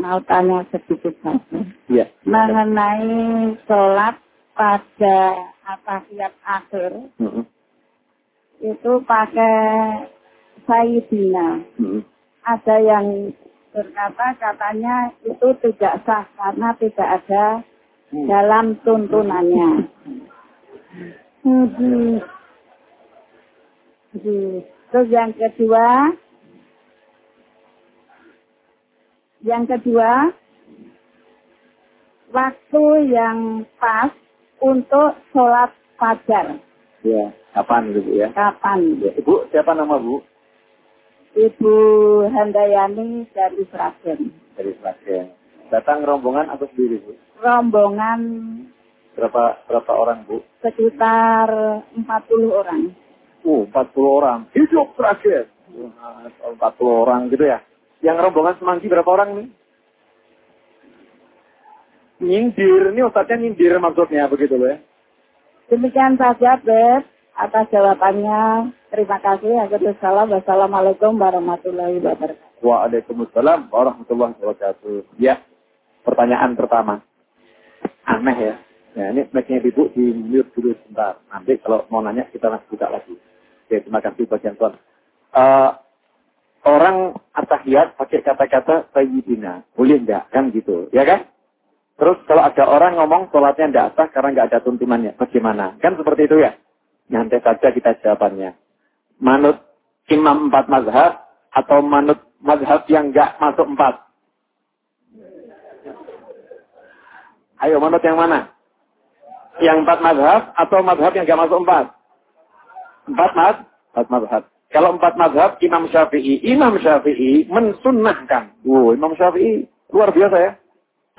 mau tanya sedikit saja. Iya. Mengenai sholat pada atahiyat akhir, Mm-mm. itu pakai Sayyidina. Mm-mm. Ada yang berkata katanya itu tidak sah karena tidak ada dalam tuntunannya. Hmm. Hmm. Terus yang kedua, yang kedua, waktu yang pas untuk sholat fajar. Ya. Kapan gitu ya? Kapan? Ya. Ibu, siapa nama Bu? Ibu Handayani dari Sragen. Dari Sragen. Datang rombongan atau sendiri Bu? Rombongan Berapa berapa orang Bu? sekitar 40 orang. Uh, 40 orang. Hidup Sragen. Wah, 40 orang gitu ya. Yang rombongan semanggi berapa orang nih? Nyindir, ini ustadznya nyindir maksudnya begitu loh ya. Demikian saja, Beb. Atas jawabannya, terima kasih. Assalamualaikum Wassalamualaikum warahmatullahi wabarakatuh. Waalaikumsalam warahmatullahi wabarakatuh. Ya, pertanyaan pertama. Aneh ya. Ya, ini mic-nya ibu di mute dulu sebentar. Nanti kalau mau nanya kita masih buka lagi. Oke, terima kasih bagian tuan. Eh, orang atahiyat pakai kata-kata sayyidina. Boleh enggak? Kan gitu. Ya kan? Terus kalau ada orang ngomong sholatnya enggak sah karena enggak ada tuntunannya. Bagaimana? Kan seperti itu ya? Nanti saja kita jawabannya. Manut imam empat mazhab atau manut mazhab yang enggak masuk empat? Ayo manut yang mana? Yang empat mazhab atau mazhab yang enggak masuk empat? Empat maz, empat mazhab. Kalau empat mazhab, Imam Syafi'i, Imam Syafi'i mensunnahkan. Wow, Imam Syafi'i luar biasa ya.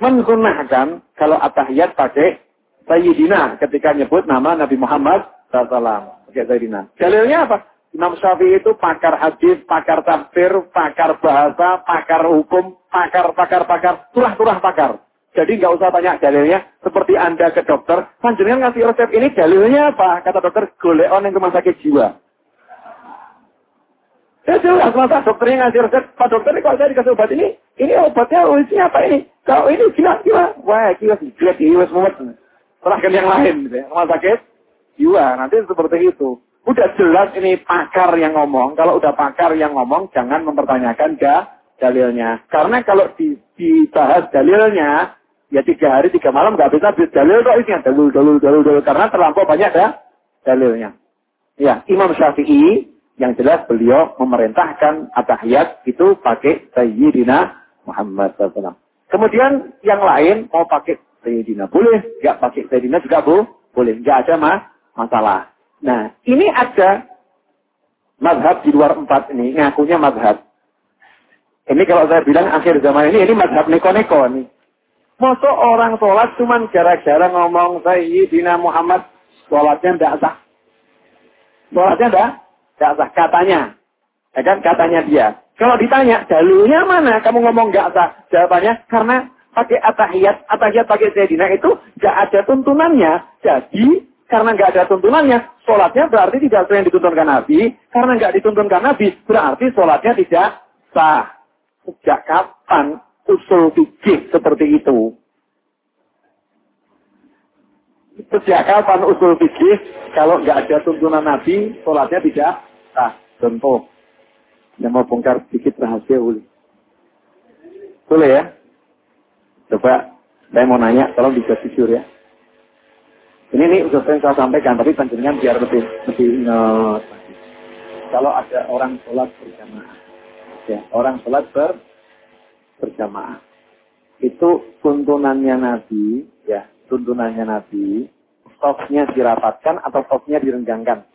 Mensunnahkan kalau atahiyat pakai Sayyidina ketika nyebut nama Nabi Muhammad SAW. Pakai Sayyidina. Dalilnya apa? Imam Syafi'i itu pakar hadis, pakar tafsir, pakar bahasa, pakar hukum, pakar, pakar, pakar, turah-turah pakar. Jadi nggak usah tanya dalilnya. Seperti Anda ke dokter, panjenengan ngasih resep ini dalilnya apa? Kata dokter, goleon yang rumah sakit jiwa. Ya jelas, masa dokternya ngasih resep, Pak dokter kalau saya dikasih obat ini, ini obatnya isinya apa ini? Kalau ini gila, gila. Wah, gila sih, gila, gila, mumet. Serahkan yang lain, gitu ya. rumah sakit jiwa. Nanti seperti itu. Udah jelas ini pakar yang ngomong. Kalau udah pakar yang ngomong, jangan mempertanyakan da, dalilnya. Karena kalau di, dibahas dalilnya, ya tiga hari, tiga malam nggak bisa habis dalil kok isinya. Dalil, dalil, dalil, dalil. Karena terlampau banyak dah dalilnya. Ya, Imam Syafi'i yang jelas beliau memerintahkan atahiyat itu pakai Sayyidina Muhammad SAW. Kemudian yang lain mau pakai Sayyidina boleh, nggak pakai Sayyidina juga bu, boleh, nggak ada mas, masalah. Nah, ini ada mazhab di luar empat ini, ngakunya mazhab. Ini kalau saya bilang akhir zaman ini, ini mazhab neko-neko nih. Masa orang sholat cuman gara-gara ngomong Sayyidina Muhammad, sholatnya tidak sah. Sholatnya tidak Gak sah katanya. Ya kan katanya dia. Kalau ditanya dalilnya mana kamu ngomong gak sah? Jawabannya karena pakai atahiyat, atahiyat pakai sayyidina itu gak ada tuntunannya. Jadi karena gak ada tuntunannya, sholatnya berarti tidak sesuai yang dituntunkan Nabi. Karena gak dituntunkan Nabi, berarti sholatnya tidak sah. Sejak kapan usul fikih seperti itu? Sejak kapan usul fikih kalau nggak ada tuntunan Nabi, sholatnya tidak sah. Contoh, yang mau bongkar sedikit rahasia boleh. Boleh ya? Coba saya mau nanya, tolong dijawab jujur ya. Ini nih udah saya sampaikan, tapi panjenengan biar lebih lebih ingat. Kalau ada orang sholat berjamaah, ya orang sholat ber, berjamaah, itu tuntunannya Nabi, ya tuntunannya Nabi, stopnya dirapatkan atau stopnya direnggangkan?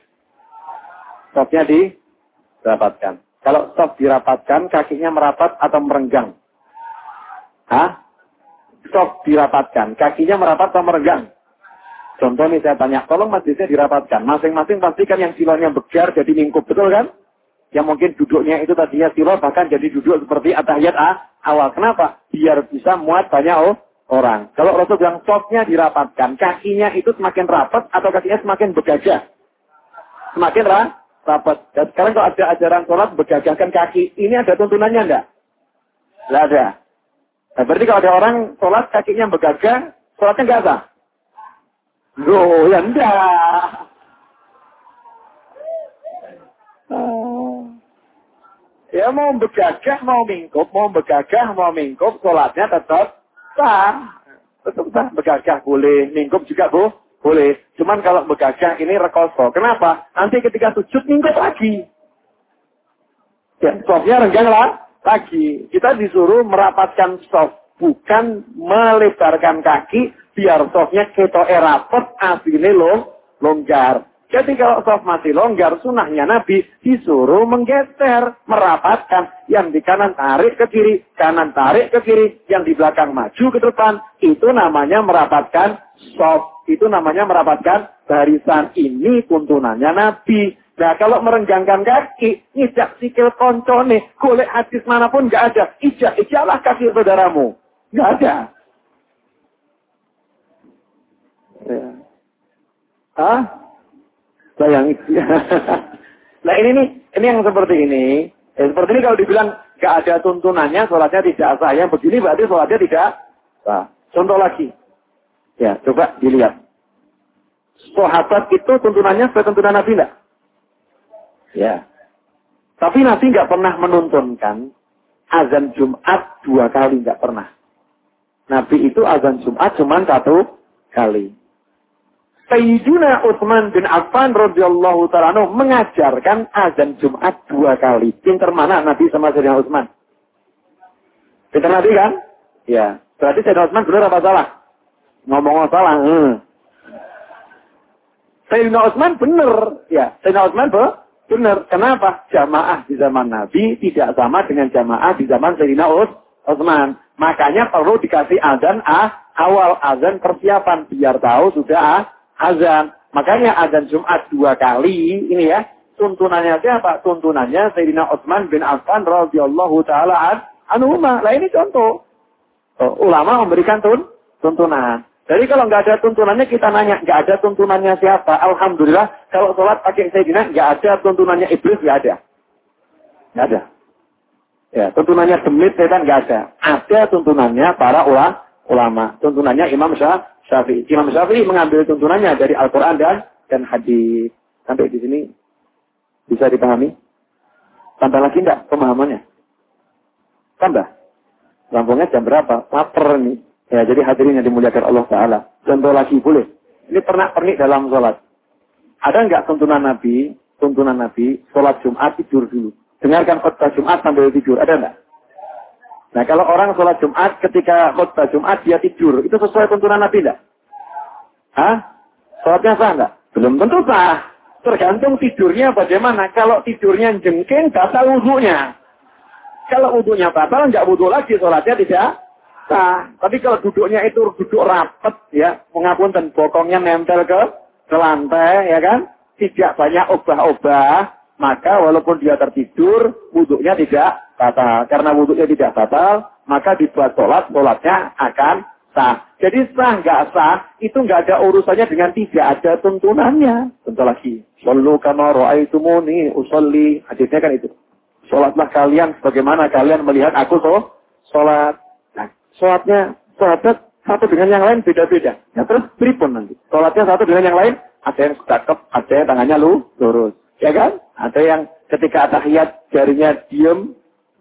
Stopnya dirapatkan. Kalau stop dirapatkan, kakinya merapat atau merenggang? Hah? Stop dirapatkan, kakinya merapat atau merenggang? Contoh nih saya tanya, tolong masjidnya dirapatkan. Masing-masing pastikan yang silonnya begar jadi lingkup, betul kan? Yang mungkin duduknya itu tadinya silo, bahkan jadi duduk seperti atahiyat A awal. Kenapa? Biar bisa muat banyak oh, orang. Kalau Rasul bilang stopnya dirapatkan, kakinya itu semakin rapat atau kakinya semakin bergajah? Semakin ra rapat. Dan sekarang kalau ada ajaran sholat bergagahkan kaki, ini ada tuntunannya enggak? Tidak ada. Nah, berarti kalau ada orang sholat kakinya begagah, sholatnya nggak sah. Loh, ya enggak. Ya mau begagah, mau mingkup, mau begagah, mau mingkup, sholatnya tetap sah. Tetap sah. Begagah boleh, mingkup juga bu, boleh. Cuman kalau begagah ini rekoso. Kenapa? Nanti ketika sujud mingkup lagi. Ya, softnya renggang lah lagi. Kita disuruh merapatkan soft. Bukan melebarkan kaki biar softnya keto erapet aslinya long, longgar. Jadi kalau soft masih longgar, sunahnya Nabi disuruh menggeser, merapatkan. Yang di kanan tarik ke kiri, kanan tarik ke kiri, yang di belakang maju ke depan. Itu namanya merapatkan soft. Itu namanya merapatkan barisan. Ini tuntunannya Nabi. Nah kalau merenggangkan kaki, ijak sikil koncone, golek hadis mana pun nggak ada. Ijak, ijaklah kaki saudaramu. Nggak ada. Ya. Hah? Sayang. nah ini nih, ini yang seperti ini. Ya, seperti ini kalau dibilang nggak ada tuntunannya, sholatnya tidak sah. Yang begini berarti sholatnya tidak sah. Contoh lagi. Ya, coba dilihat. Sahabat itu tuntunannya sesuai tuntunan Nabi enggak? Ya. Tapi Nabi nggak pernah menuntunkan azan Jumat dua kali nggak pernah. Nabi itu azan Jumat cuma satu kali. Sayyidina Utsman bin Affan radhiyallahu taala mengajarkan azan Jumat dua kali. Pinter mana Nabi sama Sayyidina Utsman? Pinter Nabi kan? Ya. Berarti Sayyidina Utsman benar apa salah? Ngomong salah. Hmm. Sayyidina Utsman benar. Ya. Sayyidina Utsman benar. Benar. Kenapa? Jamaah di zaman Nabi tidak sama dengan jamaah di zaman Sayyidina Utsman. Makanya perlu dikasih azan ah, awal azan persiapan biar tahu sudah ah, azan. Makanya azan Jumat dua kali ini ya. Tuntunannya siapa? Tuntunannya Sayyidina Utsman bin Affan radhiyallahu taala anhuma. Nah ini contoh. Oh, ulama memberikan tun tuntunan. Jadi kalau nggak ada tuntunannya kita nanya, nggak ada tuntunannya siapa? Alhamdulillah kalau sholat pakai Sayyidina nggak ada tuntunannya iblis nggak ada, nggak ada. Ya tuntunannya demit setan nggak ada. Ada tuntunannya para ulama. Tuntunannya Imam Syafi'i. Imam Syafi'i mengambil tuntunannya dari Al-Quran dan dan hadis. Sampai di sini bisa dipahami? Tambah lagi enggak pemahamannya? Tambah. Lampunya jam berapa? Laper nih. Ya, jadi hadirin yang dimuliakan Allah Ta'ala. Contoh lagi boleh. Ini pernah pernik dalam sholat. Ada nggak tuntunan Nabi, tuntunan Nabi, sholat Jumat tidur dulu. Dengarkan khutbah Jumat sambil tidur. Ada nggak? Nah, kalau orang sholat Jumat ketika khutbah Jumat dia tidur, itu sesuai tuntunan Nabi enggak? Hah? Sholatnya sah enggak? Belum tentu sah. Tergantung tidurnya bagaimana. Kalau tidurnya jengking, batal wudhunya. Kalau wudhunya batal, nggak wudhu lagi, sholatnya tidak sah. Tapi kalau duduknya itu duduk rapet ya, mengapun dan bokongnya nempel ke, ke lantai ya kan, tidak banyak obah-obah, maka walaupun dia tertidur, wuduknya tidak batal. Karena wuduknya tidak batal, maka dibuat sholat, sholatnya akan sah. Jadi sah nggak sah, itu nggak ada urusannya dengan tidak ada tuntunannya. Contoh lagi, Sallu kama ra'aitumuni usolli. Hadisnya kan itu. Sholatlah kalian sebagaimana kalian melihat aku so, sholat. Sholatnya sahabat satu dengan yang lain beda-beda. Ya terus pripun nanti. Sholatnya satu dengan yang lain, ada yang cakep, ada yang tangannya lu lurus. Ya kan? Ada yang ketika tahiyat jarinya diem,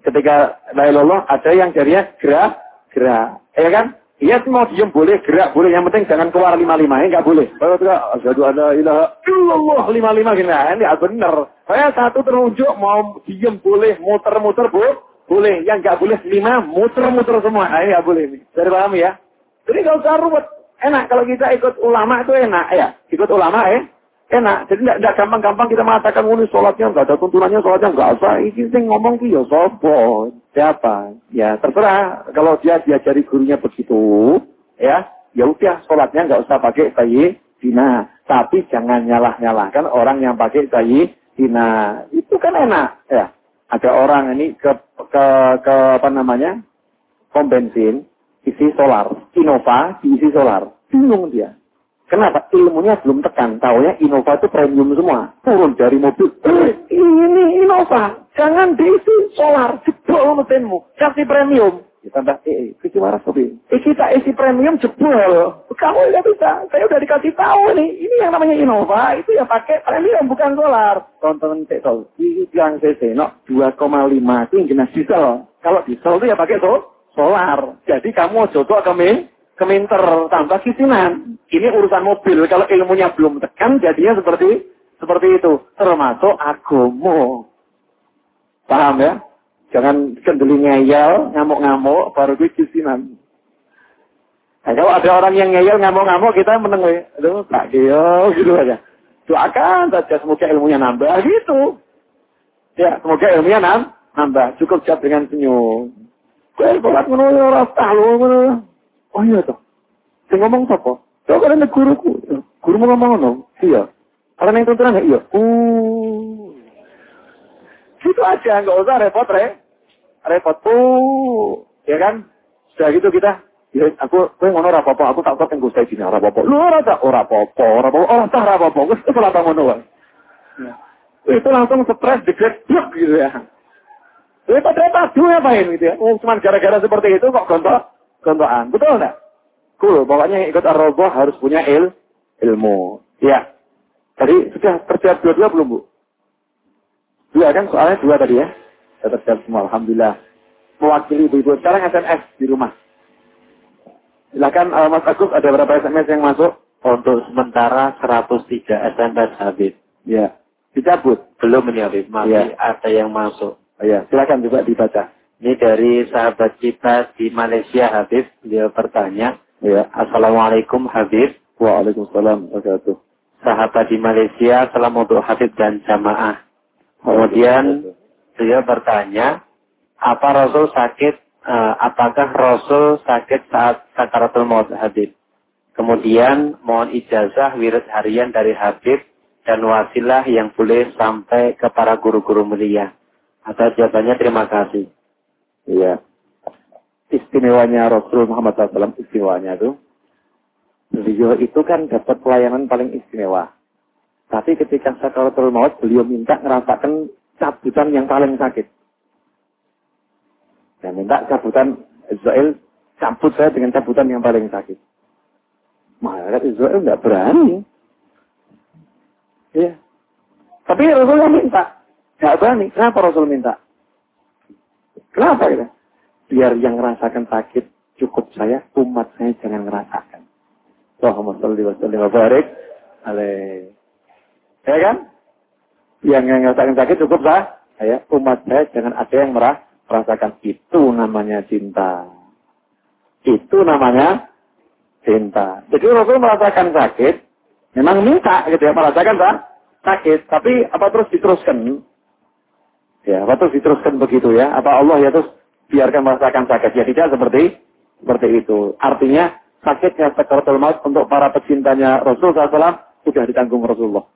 ketika la ilallah ada yang jarinya gerak, gerak. Ya kan? Iya mau diem boleh, gerak boleh. Yang penting jangan keluar lima-lima, ya nggak boleh. Kalau tidak, asyhadu ada ilaha illallah lima-lima gini. Nah, ini benar. Saya satu terunjuk mau diem boleh, muter-muter boleh. Boleh, yang nggak boleh lima, muter-muter semua. Nah, nggak boleh. Dari paham ya? Jadi kalau usah ruwet. Enak kalau kita ikut ulama itu enak ya. Ikut ulama ya. Enak. Jadi tidak gampang-gampang kita mengatakan ini sholatnya nggak ada tuntunannya, sholatnya nggak usah. Ini sih ngomong ki ya sopo. Siapa? Ya terserah. Kalau dia diajari gurunya begitu, ya, ya udah sholatnya nggak usah pakai sayi dina. Tapi jangan nyalah-nyalahkan orang yang pakai sayi dina. Itu kan enak, ya ada orang ini ke ke ke apa namanya? Pom bensin isi solar. Innova diisi solar. Bingung dia. Kenapa? Ilmunya belum tekan. Taunya Innova itu premium semua. Turun dari mobil. Eh, ini Innova. Jangan diisi solar. Jebol mesinmu. Kasih premium Ditambah EE. Isi waras kopi. Isi tak isi premium jebol. Kamu nggak bisa. Saya udah dikasih tahu nih. Ini yang namanya Innova. Itu ya pakai premium bukan solar. Tonton cek tol. Ini yang CC. No, 2,5 itu yang jenis diesel. Kalau diesel itu ya pakai so, solar. Jadi kamu jodoh ke min, keminter tambah kisinan. Ini urusan mobil. Kalau ilmunya belum tekan, jadinya seperti seperti itu. Termasuk agomo. Paham ya? Jangan kendeli ngeyel, ngamuk-ngamuk, baru gue kisinan. Nah, kalau ada orang yang ngeyel, ngamuk-ngamuk, kita meneng, aduh, tak dia, gitu aja. Doakan saja, semoga ilmunya nambah, gitu. Ya, semoga ilmunya nam, nambah. Cukup jawab dengan senyum. Gue sholat ngono ya ora tahu ngono. Oh iya toh. Sing ngomong sapa? Kok kan ada guruku. Guru mau ngomong ngono. Iya. Karena yang tuntunan iya. Uh. Gitu aja, nggak usah repot, re. Repot tuh. Ya kan? Sudah gitu kita. Ya, aku, gue ngono ora apa-apa, aku tak kok saya sini ora apa-apa. Lu ora tak ora apa-apa, ora apa-apa, ora tak ora apa-apa. Wis ora tak ngono wae. Ya. Itu langsung stres, degret, gitu ya. Repot-repot dulu ngapain gitu ya. Oh, cuma gara-gara seperti itu kok gontok, gontokan. Betul enggak? Cool. Pokoknya ikut ar harus punya il, ilmu. Ya. Tadi sudah terjawab dua-dua belum, Bu? Dua kan? Soalnya dua tadi ya. Sudah terjawab semua. Alhamdulillah. Mewakili ibu-ibu. Sekarang SMS di rumah. Silakan uh, Mas Agus, ada berapa SMS yang masuk? Untuk sementara 103 SMS habis. Ya. Dicabut? Belum ini habis. Masih ya. ada yang masuk. Oh ya, silakan juga dibaca. Ini dari sahabat kita di Malaysia, Habib. Dia bertanya, ya. Assalamualaikum, Habib. Waalaikumsalam, wabarakatuh. Sahabat di Malaysia, salam untuk Habib dan jamaah. Kemudian, dia bertanya, apa Rasul sakit, uh, apakah Rasul sakit saat sakaratul maut, Habib? Kemudian, mohon ijazah wirid harian dari Habib dan wasilah yang boleh sampai ke para guru-guru mulia. Atas jawabannya terima kasih. Iya. Istimewanya Rasul Muhammad SAW, istimewanya itu, beliau itu kan dapat pelayanan paling istimewa. Tapi ketika sakaratul maut, beliau minta ngerasakan cabutan yang paling sakit. Ya, minta cabutan Israel, cabut saya dengan cabutan yang paling sakit. Malaikat Israel nggak berani. Iya. Tapi Rasulullah minta. Gak berani. Kenapa Rasul minta? Kenapa ya? Biar yang merasakan sakit cukup saya, umat saya jangan merasakan. Allahumma salli wa sallim wa barik. Ya kan? Yang merasakan sakit cukup saya, ya, umat saya jangan ada yang merah, merasakan itu namanya cinta. Itu namanya cinta. Jadi Rasul merasakan sakit, memang minta gitu ya, merasakan sakit, tapi apa terus diteruskan? Ya, apa terus diteruskan begitu ya? Apa Allah ya terus biarkan merasakan sakit? Ya tidak seperti seperti itu. Artinya sakitnya sakaratul maut untuk para pecintanya Rasul SAW sudah ditanggung Rasulullah.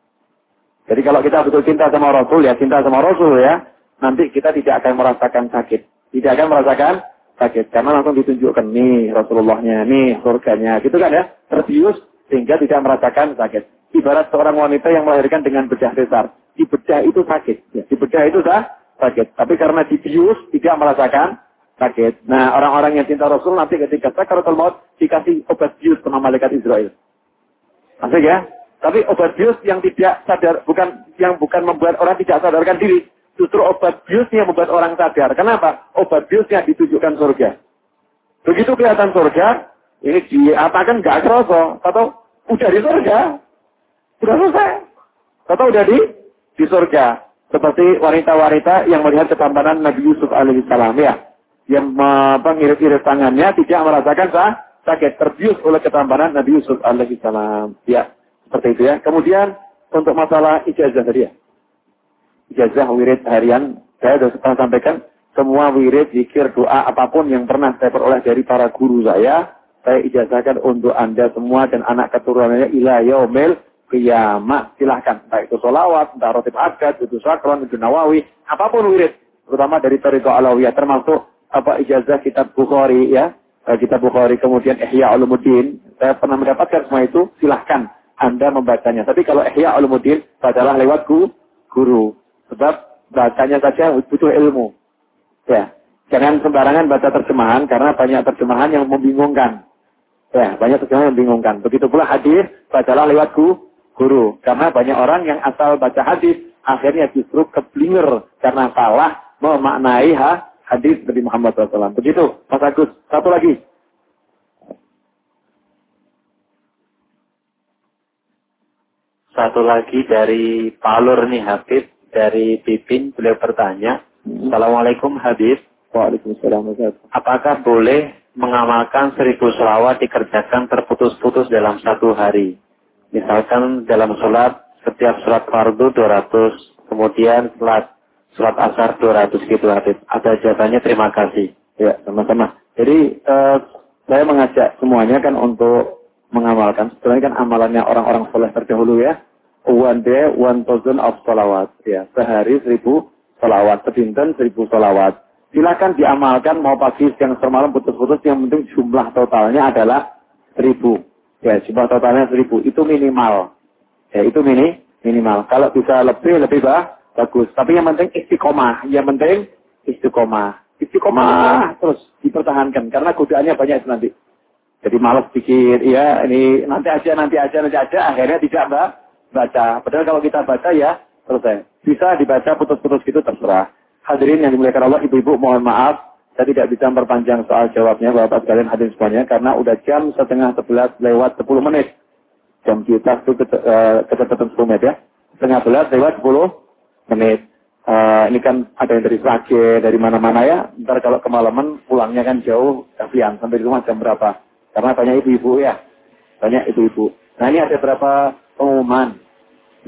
Jadi kalau kita betul cinta sama Rasul ya cinta sama Rasul ya, nanti kita tidak akan merasakan sakit. Tidak akan merasakan sakit karena langsung ditunjukkan nih Rasulullahnya, nih surganya, gitu kan ya, terbius sehingga tidak merasakan sakit. Ibarat seorang wanita yang melahirkan dengan bedah besar, di bedah itu sakit, ya. di bedah itu sah, sakit. Tapi karena dibius tidak merasakan sakit. Nah, orang-orang yang cinta Rasul nanti ketika sakaratul maut dikasih obat bius sama malaikat Israel. Asik ya? Tapi obat bius yang tidak sadar, bukan yang bukan membuat orang tidak sadarkan diri. Justru obat biusnya membuat orang sadar. Kenapa? Obat biusnya ditunjukkan surga. Begitu kelihatan surga, ini diatakan nggak kerasa. Atau udah di surga. Sudah selesai. Atau udah di di surga. Seperti wanita-wanita yang melihat ketampanan Nabi Yusuf alaihissalam ya. Yang mengirit-irit tangannya tidak merasakan sah, sakit terbius oleh ketampanan Nabi Yusuf alaihissalam. Ya, seperti itu ya. Kemudian untuk masalah ijazah tadi ya. Ijazah wirid harian, saya sudah pernah sampaikan, semua wirid, zikir, doa, apa pun yang pernah saya peroleh dari para guru saya, saya ijazahkan untuk Anda semua dan anak keturunannya ila yaumil kiamat. Silahkan. Baik itu solawat, entah rotib agad, itu sakron, itu nawawi, apa pun wirid. Terutama dari Tariqah Alawiyah. Termasuk apa ijazah kitab Bukhari ya. Eh, kitab Bukhari kemudian Ihya Ulumuddin. Saya pernah mendapatkan semua itu. Silahkan Anda membacanya. Tapi kalau Ihya Ulumuddin, adalah lewat guru. Sebab bacanya saja butuh ilmu. Ya. Jangan sembarangan baca terjemahan karena banyak terjemahan yang membingungkan. Ya, banyak terjemahan yang membingungkan. Begitu pula hadis, bacalah lewat guru. Karena banyak orang yang asal baca hadis, akhirnya justru keblinger karena salah memaknai ha, hadis Nabi Muhammad SAW. Begitu, Mas Agus. Satu lagi. Satu lagi dari Palur nih Habib, dari Pipin, beliau bertanya, hmm. Assalamualaikum Habib, Waalaikumsalam. Apakah boleh mengamalkan seribu selawat dikerjakan terputus-putus dalam satu hari? Misalkan dalam sholat, setiap sholat fardu 200, kemudian sholat, sholat asar 200 gitu Habib. Ada jawabannya terima kasih. Ya, sama-sama. Jadi, uh, saya mengajak semuanya kan untuk mengamalkan. Sebenarnya kan amalannya orang-orang soleh terdahulu ya. One day, one thousand of salawat. Ya, sehari seribu salawat. Sedinten seribu salawat. Silakan diamalkan mau pagi siang semalam putus-putus. Yang penting jumlah totalnya adalah seribu. Ya jumlah totalnya seribu. Itu minimal. Ya itu mini minimal. Kalau bisa lebih lebih bah bagus. Tapi yang penting istiqomah. Yang penting istiqomah. Istiqomah terus dipertahankan. Karena godaannya banyak itu nanti jadi malas pikir ya ini nanti aja nanti aja nanti aja akhirnya tidak mbak baca padahal kalau kita baca ya selesai bisa dibaca putus-putus gitu terserah Hadirin yang dimuliakan Allah, ibu-ibu mohon maaf. Saya tidak bisa memperpanjang soal jawabnya, Bapak sekalian hadirin semuanya, karena udah jam setengah sebelas lewat sepuluh menit. Jam kita itu kecepatan sepuluh menit ya. Setengah sebelas lewat sepuluh menit. Uh, ini kan ada yang dari Sragen, dari mana-mana ya. Ntar kalau kemalaman pulangnya kan jauh, kasihan. Sampai di rumah jam berapa? Karena banyak ibu-ibu ya. Banyak ibu-ibu. Nah ini ada beberapa pengumuman.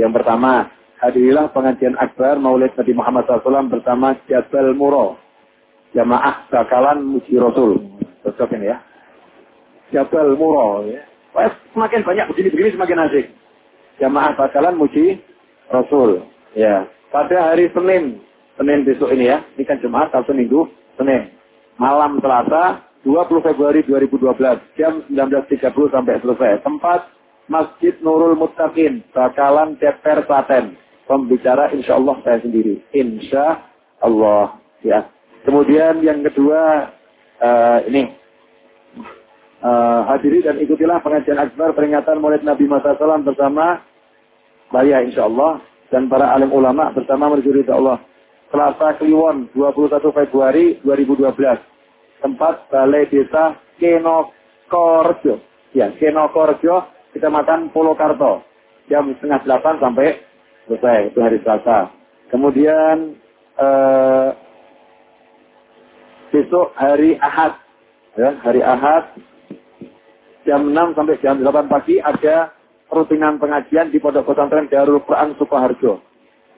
Yang pertama, hadirilah pengajian akbar Maulid Nabi Muhammad SAW bersama Jabal Muro. Jamaah bakalan muji Rasul. Cocok ini ya. Jabal Muro. Ya. Semakin banyak begini-begini semakin asik. Jamaah bakalan muji Rasul. Ya. Pada hari Senin. Senin besok ini ya. Ini kan Jumat, Sabtu Minggu, Senin. Malam Selasa, 20 Februari 2012. Jam 19.30 sampai selesai. Tempat Masjid Nurul Muttaqin. Bakalan Ceper Klaten pembicara insya Allah saya sendiri. Insya Allah. Ya. Kemudian yang kedua uh, ini uh, hadiri dan ikutilah pengajian akbar peringatan Maulid Nabi Muhammad SAW bersama saya insya Allah dan para alim ulama bersama menuju Allah. Selasa Kliwon 21 Februari 2012. Tempat Balai Desa Kenokorjo. Ya, Kenokorjo, Kecamatan Polokarto. Jam setengah delapan sampai Selesai, itu hari Selasa. Kemudian eh, besok hari Ahad. Ya, hari Ahad jam 6 sampai jam 8 pagi ada rutinan pengajian di Pondok Pesantren Darul Quran Sukoharjo.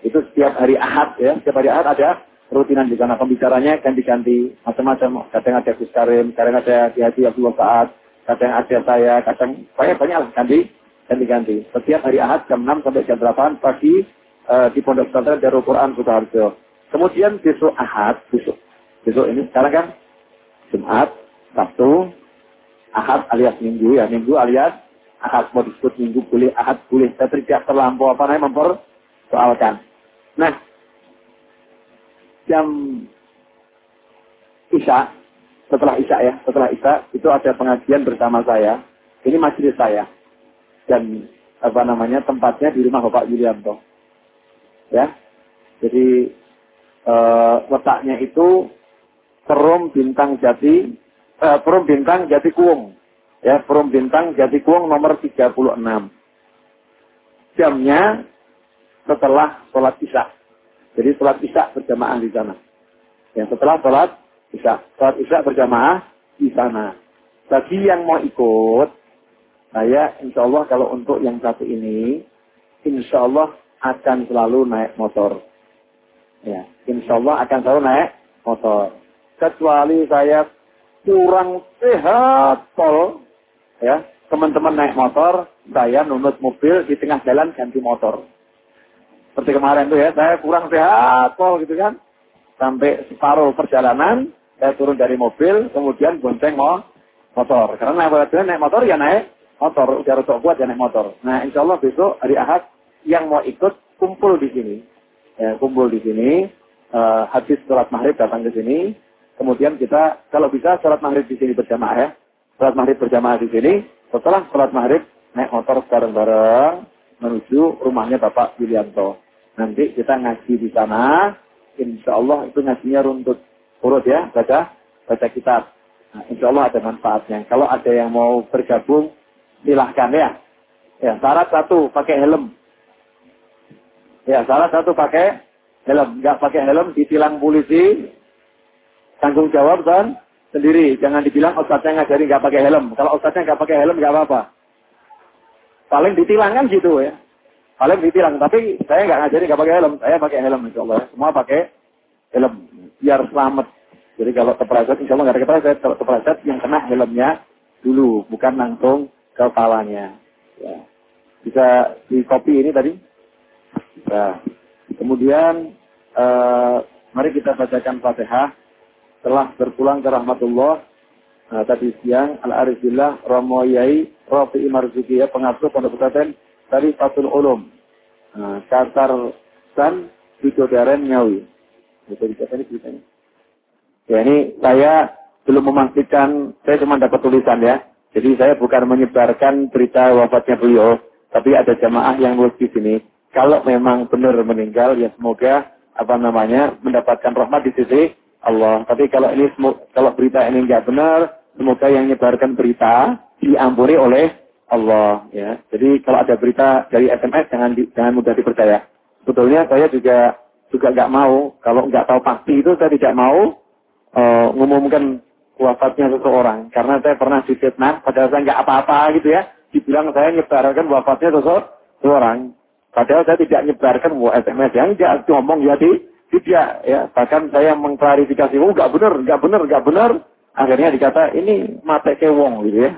Itu setiap hari Ahad ya, setiap hari Ahad ada rutinan di sana. Pembicaranya ganti-ganti macam-macam. Kadang ada Gus Karim, kadang ada Ki Haji Abdullah Saad, kadang ada saya, kadang banyak banyak lah ganti ganti-ganti. Setiap hari Ahad jam 6 sampai jam 8 pagi uh, di Pondok Pesantren Darul Quran Sukoharjo. Kemudian besok Ahad, besok besok ini sekarang kan Jumat, Sabtu, Ahad alias Minggu ya, Minggu alias Ahad mau disebut Minggu boleh, Ahad boleh. Saya tidak terlampau apa namanya mempersoalkan. Nah, jam Isya, setelah Isya ya, setelah Isya itu ada pengajian bersama saya. Ini majelis saya dan apa namanya tempatnya di rumah Bapak Yulianto. Ya, jadi e, letaknya itu Perum Bintang Jati, e, Perum Bintang Jati Kuung. Ya, Perum Bintang Jati Kuung nomor 36. Jamnya setelah sholat isya. Jadi sholat isya berjamaah di sana. Ya, setelah sholat isya. Sholat isya berjamaah di sana. Bagi yang mau ikut, saya insya Allah kalau untuk yang satu ini, insya Allah akan selalu naik motor. Ya, insya Allah akan selalu naik motor. Kecuali saya kurang sehat tol, ya, teman-teman naik motor, saya nunut mobil di tengah jalan ganti motor. Seperti kemarin tuh ya, saya kurang sehat tol gitu kan. Sampai separuh perjalanan, saya turun dari mobil, kemudian bonceng mau motor. Karena naik, naik motor ya naik motor, udah rotok kuat ya naik motor. Nah, insya Allah besok hari Ahad yang mau ikut kumpul di sini. Ya, kumpul di sini. Uh, habis sholat maghrib datang ke sini. Kemudian kita kalau bisa sholat maghrib di sini berjamaah ya. Sholat maghrib berjamaah di sini. Setelah sholat maghrib naik motor bareng-bareng menuju rumahnya Bapak Yulianto. Nanti kita ngaji di sana. Insya Allah itu ngajinya runtut. Urut ya, baca baca kitab. Nah, insya Allah ada manfaatnya. Kalau ada yang mau bergabung, silahkan ya. Ya, syarat satu, pakai helm. Ya, syarat satu pakai helm. Nggak pakai helm, ditilang polisi, tanggung jawab kan sendiri. Jangan dibilang ustadznya ngajari nggak pakai helm. Kalau ustadznya nggak pakai helm, nggak apa-apa. Paling ditilang kan gitu ya. Paling ditilang. Tapi saya nggak ngajari nggak pakai helm. Saya pakai helm, insya Allah. Semua pakai helm. Biar selamat. Jadi kalau kepleset, insya Allah nggak ada kepleset. Kalau kepleset, yang kena helmnya dulu. Bukan langsung kepalanya. Ya. Bisa di copy ini tadi. Nah, kemudian uh, mari kita bacakan Fatihah. Setelah berpulang ke rahmatullah, nah, tadi siang Al-Arifillah Romo Yai Marzuki ya pengasuh pondok pesantren dari Fatul Ulum. Nah, Kasar San Bidodaren Ngawi. Itu di ini ceritanya. Ya ini saya belum memastikan, saya cuma dapat tulisan ya. Jadi saya bukan menyebarkan berita wafatnya beliau, tapi ada jamaah yang nulis di sini. Kalau memang benar meninggal, ya semoga apa namanya mendapatkan rahmat di sisi Allah. Tapi kalau ini kalau berita ini enggak benar, semoga yang menyebarkan berita diampuni oleh Allah. Ya. Jadi kalau ada berita dari SMS jangan di, jangan mudah dipercaya. Sebetulnya saya juga juga nggak mau kalau nggak tahu pasti itu saya tidak mau uh, ngumumkan wafatnya seseorang karena saya pernah difitnah padahal saya nggak apa-apa gitu ya dibilang saya nyebarkan wafatnya seseorang padahal saya tidak nyebarkan wa SMS yang tidak ngomong ya di tidak ya bahkan saya mengklarifikasi oh nggak benar nggak benar nggak benar akhirnya dikata ini mate kewong gitu ya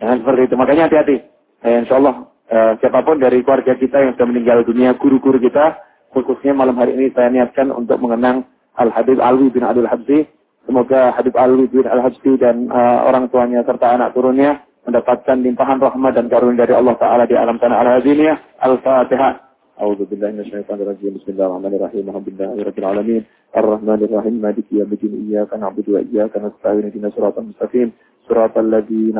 jangan seperti itu makanya hati-hati eh, insya Allah eh, siapapun dari keluarga kita yang sudah meninggal dunia guru-guru kita khususnya malam hari ini saya niatkan untuk mengenang Al Habib Alwi bin Abdul Habsi Semoga Habib Alwi bin Al-Habsi dan uh, orang tuanya serta anak turunnya mendapatkan limpahan rahmat dan karunia dari Allah Ta'ala di alam tanah al-hadiniyah. Al-Fatihah. أعوذ بالله من الشيطان الرجيم بسم الله الرحمن الرحيم الحمد لله رب العالمين الرحمن الرحيم مالك يوم الدين إياك نعبد وإياك نستعين اهدنا صراط المستقيم صراط الذين